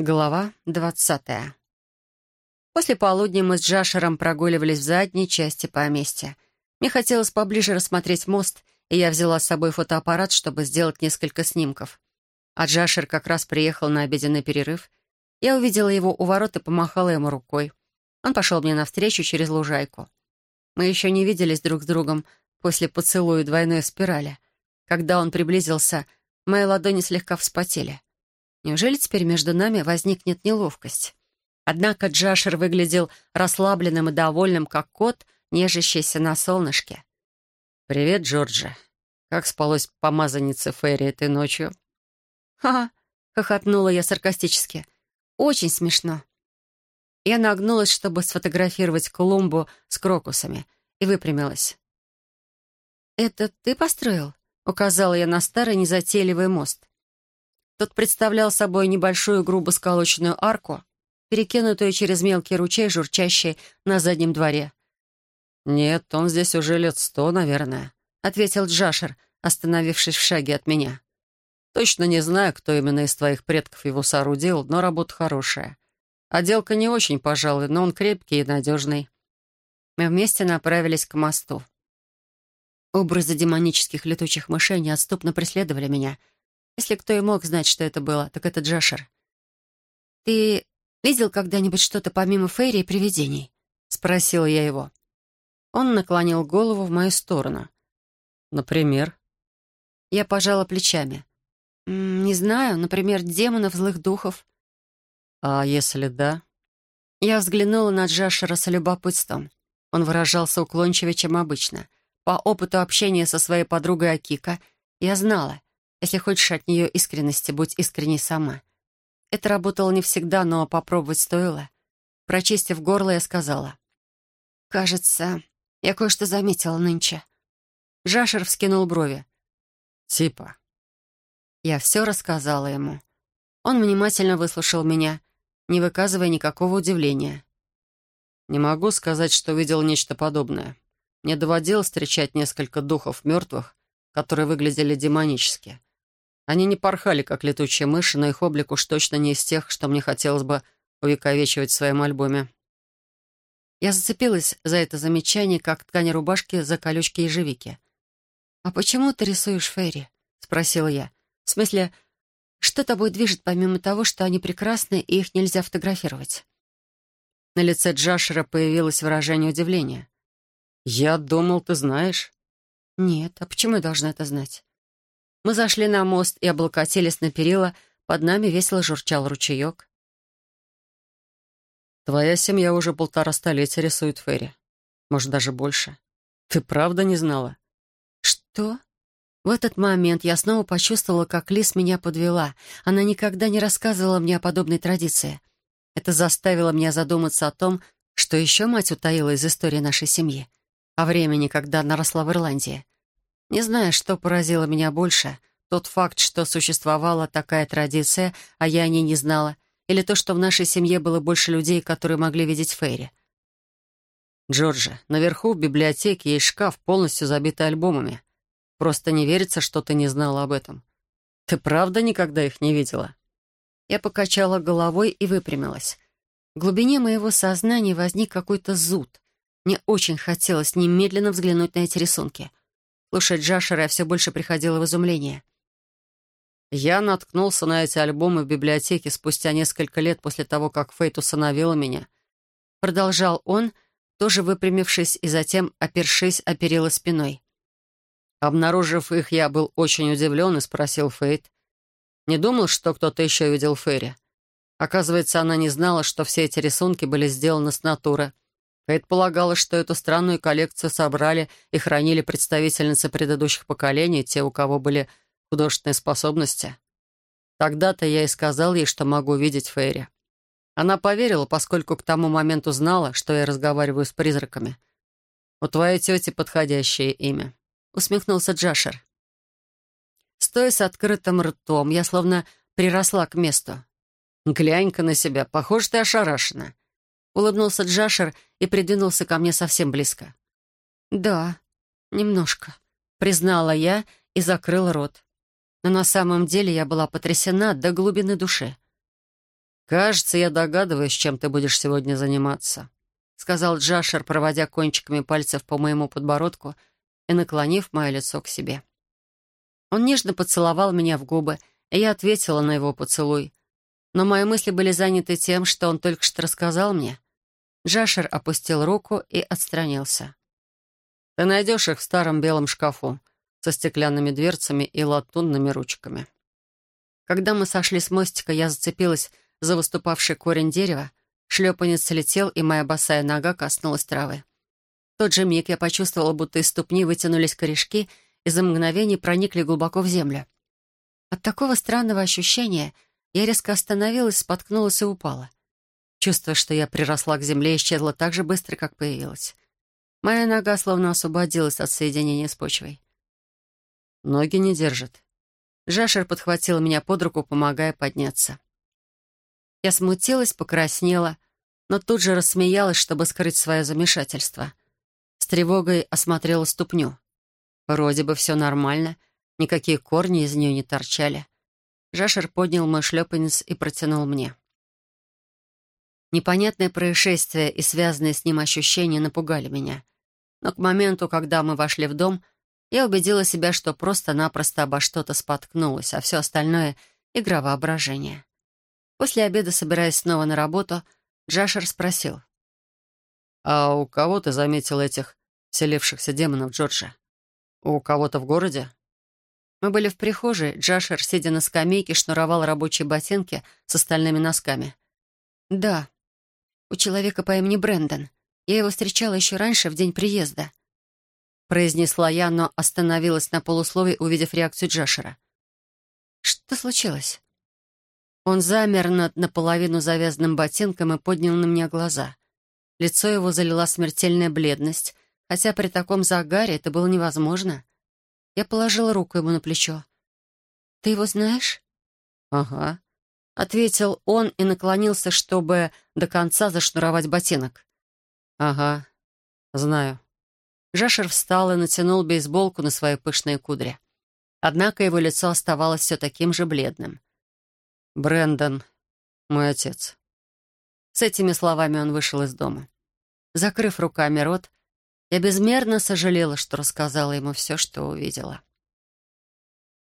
Глава двадцатая. После полудня мы с Джашером прогуливались в задней части поместья. Мне хотелось поближе рассмотреть мост, и я взяла с собой фотоаппарат, чтобы сделать несколько снимков. А Джашер как раз приехал на обеденный перерыв. Я увидела его у ворот и помахала ему рукой. Он пошел мне навстречу через лужайку. Мы еще не виделись друг с другом после поцелуя двойной спирали. Когда он приблизился, мои ладони слегка вспотели. Неужели теперь между нами возникнет неловкость? Однако Джашер выглядел расслабленным и довольным, как кот, нежащийся на солнышке. «Привет, Джорджа. Как спалось помазаннице Ферри этой ночью?» «Ха-ха!» — хохотнула я саркастически. «Очень смешно». Я нагнулась, чтобы сфотографировать клумбу с крокусами, и выпрямилась. «Это ты построил?» — указала я на старый незатейливый мост. Тот представлял собой небольшую грубо сколоченную арку, перекинутую через мелкий ручей, журчащий на заднем дворе. «Нет, он здесь уже лет сто, наверное», — ответил Джашер, остановившись в шаге от меня. «Точно не знаю, кто именно из твоих предков его соорудил, но работа хорошая. Отделка не очень, пожалуй, но он крепкий и надежный». Мы вместе направились к мосту. Образы демонических летучих мышей неотступно преследовали меня — если кто и мог знать, что это было, так это Джашер. «Ты видел когда-нибудь что-то помимо Фейри и привидений?» — спросила я его. Он наклонил голову в мою сторону. «Например?» Я пожала плечами. «Не знаю, например, демонов, злых духов». «А если да?» Я взглянула на Джашера с любопытством. Он выражался уклончивее, чем обычно. По опыту общения со своей подругой Акика я знала, если хочешь от нее искренности, будь искренней сама. Это работало не всегда, но попробовать стоило. Прочистив горло, я сказала. «Кажется, я кое-что заметила нынче». Жашер вскинул брови. «Типа». Я все рассказала ему. Он внимательно выслушал меня, не выказывая никакого удивления. «Не могу сказать, что видел нечто подобное. Мне доводилось встречать несколько духов мертвых, которые выглядели демонически. Они не порхали, как летучие мыши, но их облик уж точно не из тех, что мне хотелось бы увековечивать в своем альбоме. Я зацепилась за это замечание, как ткань рубашки за колючки ежевики. «А почему ты рисуешь Ферри?» — спросила я. «В смысле, что тобой движет, помимо того, что они прекрасны и их нельзя фотографировать?» На лице Джашера появилось выражение удивления. «Я думал, ты знаешь». «Нет, а почему я должна это знать?» Мы зашли на мост и облокотились на перила, под нами весело журчал ручеек. «Твоя семья уже полтора столетия рисует Ферри. Может, даже больше. Ты правда не знала?» «Что?» В этот момент я снова почувствовала, как Лис меня подвела. Она никогда не рассказывала мне о подобной традиции. Это заставило меня задуматься о том, что еще мать утаила из истории нашей семьи, о времени, когда она росла в Ирландии. Не знаю, что поразило меня больше, тот факт, что существовала такая традиция, а я о ней не знала, или то, что в нашей семье было больше людей, которые могли видеть Фейри. «Джорджи, наверху в библиотеке есть шкаф, полностью забитый альбомами. Просто не верится, что ты не знала об этом. Ты правда никогда их не видела?» Я покачала головой и выпрямилась. В глубине моего сознания возник какой-то зуд. Мне очень хотелось немедленно взглянуть на эти рисунки. Слушать Джашера я все больше приходила в изумление. Я наткнулся на эти альбомы в библиотеке спустя несколько лет после того, как Фейт усыновила меня. Продолжал он, тоже выпрямившись и затем опершись о перила спиной. Обнаружив их, я был очень удивлен и спросил Фейт. Не думал, что кто-то еще видел Ферри. Оказывается, она не знала, что все эти рисунки были сделаны с натуры — Предполагала, что эту странную коллекцию собрали и хранили представительницы предыдущих поколений, те, у кого были художественные способности. Тогда-то я и сказал ей, что могу видеть Фейри. Она поверила, поскольку к тому моменту знала, что я разговариваю с призраками. «У твоей тети подходящее имя», — усмехнулся Джашер. Стоя с открытым ртом, я словно приросла к месту. «Глянь-ка на себя, похоже, ты ошарашена. Улыбнулся Джашер и придвинулся ко мне совсем близко. «Да, немножко», — признала я и закрыл рот. Но на самом деле я была потрясена до глубины души. «Кажется, я догадываюсь, чем ты будешь сегодня заниматься», — сказал Джашер, проводя кончиками пальцев по моему подбородку и наклонив мое лицо к себе. Он нежно поцеловал меня в губы, и я ответила на его поцелуй. Но мои мысли были заняты тем, что он только что рассказал мне. Джашер опустил руку и отстранился. «Ты найдешь их в старом белом шкафу со стеклянными дверцами и латунными ручками». Когда мы сошли с мостика, я зацепилась за выступавший корень дерева, шлепанец слетел, и моя босая нога коснулась травы. В тот же миг я почувствовала, будто из ступни вытянулись корешки и за мгновение проникли глубоко в землю. От такого странного ощущения я резко остановилась, споткнулась и упала. Чувство, что я приросла к земле, исчезло так же быстро, как появилась. Моя нога словно освободилась от соединения с почвой. Ноги не держат. Жашер подхватил меня под руку, помогая подняться. Я смутилась, покраснела, но тут же рассмеялась, чтобы скрыть свое замешательство. С тревогой осмотрела ступню. Вроде бы все нормально, никакие корни из нее не торчали. Жашер поднял мой шлепанец и протянул мне. Непонятное происшествие и связанные с ним ощущения напугали меня. Но к моменту, когда мы вошли в дом, я убедила себя, что просто-напросто обо что-то споткнулась, а все остальное — игра воображения. После обеда, собираясь снова на работу, Джашер спросил. «А у кого ты заметил этих селившихся демонов Джорджа? У кого-то в городе?» Мы были в прихожей. Джашер, сидя на скамейке, шнуровал рабочие ботинки с остальными носками. «Да, у человека по имени Брэндон. Я его встречала еще раньше, в день приезда», — произнесла я, но остановилась на полусловии, увидев реакцию Джашера. «Что случилось?» Он замер над наполовину завязанным ботинком и поднял на меня глаза. Лицо его залила смертельная бледность, хотя при таком загаре это было невозможно. Я положила руку ему на плечо. «Ты его знаешь?» «Ага», — ответил он и наклонился, чтобы до конца зашнуровать ботинок. «Ага, знаю». Жашер встал и натянул бейсболку на свои пышные кудри. Однако его лицо оставалось все таким же бледным. Брэндон, мой отец. С этими словами он вышел из дома. Закрыв руками рот, я безмерно сожалела, что рассказала ему все, что увидела.